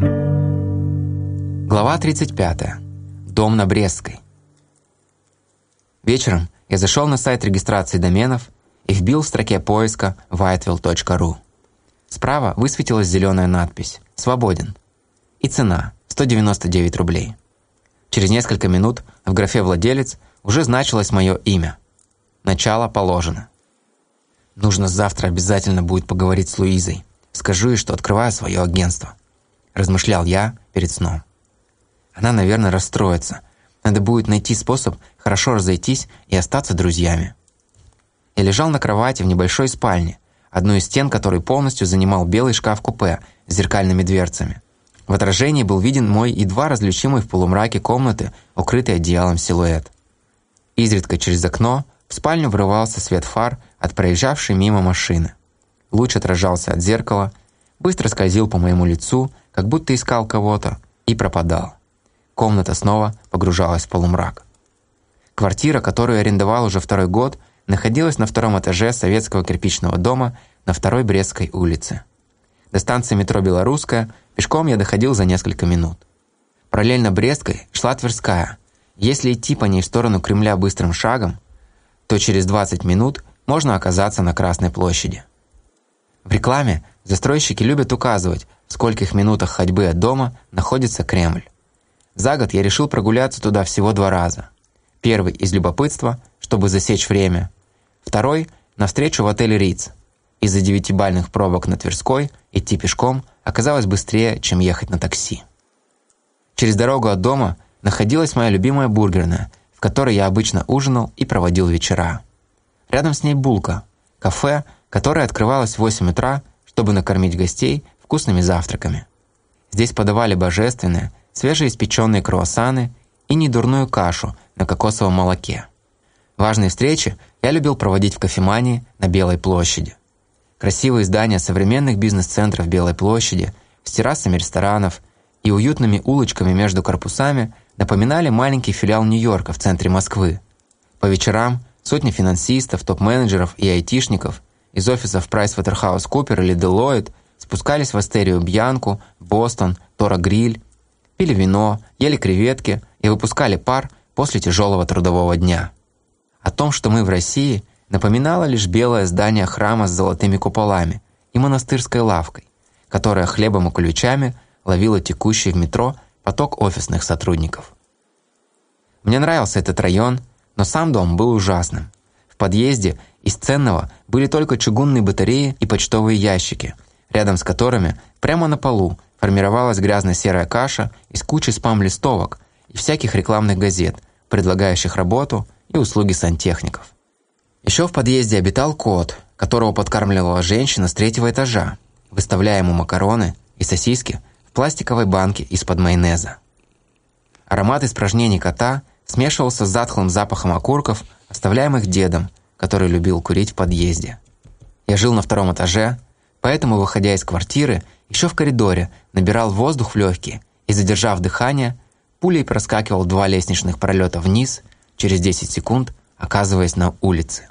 Глава 35. Дом на Брестской. Вечером я зашел на сайт регистрации доменов и вбил в строке поиска whiteville.ru. Справа высветилась зеленая надпись «Свободен» и цена – 199 рублей. Через несколько минут в графе «Владелец» уже значилось мое имя. Начало положено. Нужно завтра обязательно будет поговорить с Луизой. Скажу ей, что открываю свое агентство. Размышлял я перед сном. Она, наверное, расстроится. Надо будет найти способ хорошо разойтись и остаться друзьями. Я лежал на кровати в небольшой спальне, одну из стен которой полностью занимал белый шкаф-купе с зеркальными дверцами. В отражении был виден мой едва различимый в полумраке комнаты, укрытый одеялом силуэт. Изредка через окно в спальню врывался свет фар от проезжавшей мимо машины. Луч отражался от зеркала, быстро скользил по моему лицу, как будто искал кого-то, и пропадал. Комната снова погружалась в полумрак. Квартира, которую арендовал уже второй год, находилась на втором этаже советского кирпичного дома на второй Брестской улице. До станции метро «Белорусская» пешком я доходил за несколько минут. Параллельно Брестской шла Тверская. Если идти по ней в сторону Кремля быстрым шагом, то через 20 минут можно оказаться на Красной площади. В рекламе застройщики любят указывать, в скольких минутах ходьбы от дома находится Кремль. За год я решил прогуляться туда всего два раза. Первый из любопытства, чтобы засечь время. Второй – на встречу в отеле «Риц», из-за девятибальных пробок на Тверской идти пешком оказалось быстрее, чем ехать на такси. Через дорогу от дома находилась моя любимая бургерная, в которой я обычно ужинал и проводил вечера. Рядом с ней булка, кафе, которое открывалось в 8 утра, чтобы накормить гостей вкусными завтраками. Здесь подавали божественные, свежеиспеченные круассаны и недурную кашу на кокосовом молоке. Важные встречи я любил проводить в кофемании на Белой площади. Красивые здания современных бизнес-центров Белой площади с террасами ресторанов и уютными улочками между корпусами напоминали маленький филиал Нью-Йорка в центре Москвы. По вечерам сотни финансистов, топ-менеджеров и айтишников из офисов PricewaterhouseCoopers или Deloitte спускались в Астерию Бьянку, Бостон, Тора Гриль, пили вино, ели креветки и выпускали пар после тяжелого трудового дня. О том, что мы в России – напоминало лишь белое здание храма с золотыми куполами и монастырской лавкой, которая хлебом и ключами ловила текущий в метро поток офисных сотрудников. Мне нравился этот район, но сам дом был ужасным. В подъезде из ценного были только чугунные батареи и почтовые ящики, рядом с которыми прямо на полу формировалась грязно-серая каша из кучи спам-листовок и всяких рекламных газет, предлагающих работу и услуги сантехников. Еще в подъезде обитал кот, которого подкармливала женщина с третьего этажа, выставляя ему макароны и сосиски в пластиковой банке из-под майонеза. Аромат испражнений кота смешивался с затхлым запахом окурков, оставляемых дедом, который любил курить в подъезде. Я жил на втором этаже, поэтому, выходя из квартиры, еще в коридоре набирал воздух в легкие и, задержав дыхание, пулей проскакивал два лестничных пролета вниз, через 10 секунд оказываясь на улице.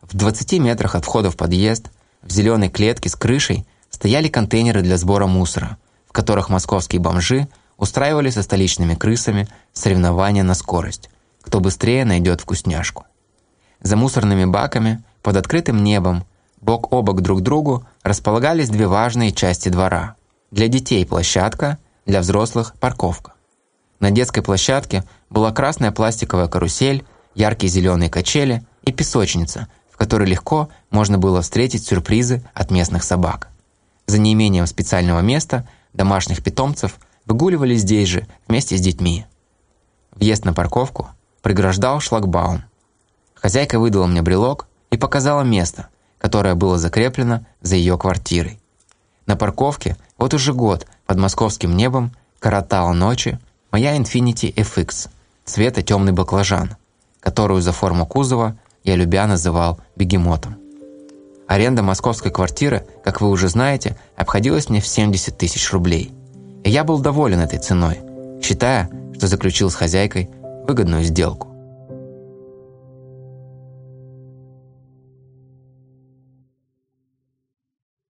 В 20 метрах от входа в подъезд, в зеленой клетке с крышей, стояли контейнеры для сбора мусора, в которых московские бомжи устраивали со столичными крысами соревнования на скорость, кто быстрее найдет вкусняшку. За мусорными баками, под открытым небом, бок о бок друг другу располагались две важные части двора. Для детей площадка, для взрослых парковка. На детской площадке была красная пластиковая карусель, яркие зеленые качели и песочница – в которой легко можно было встретить сюрпризы от местных собак. За неимением специального места домашних питомцев выгуливали здесь же вместе с детьми. Въезд на парковку преграждал шлагбаум. Хозяйка выдала мне брелок и показала место, которое было закреплено за ее квартирой. На парковке вот уже год под московским небом коротала ночи моя Infiniti FX цвета темный баклажан, которую за форму кузова я любя называл бегемотом. Аренда московской квартиры, как вы уже знаете, обходилась мне в 70 тысяч рублей. И я был доволен этой ценой, считая, что заключил с хозяйкой выгодную сделку.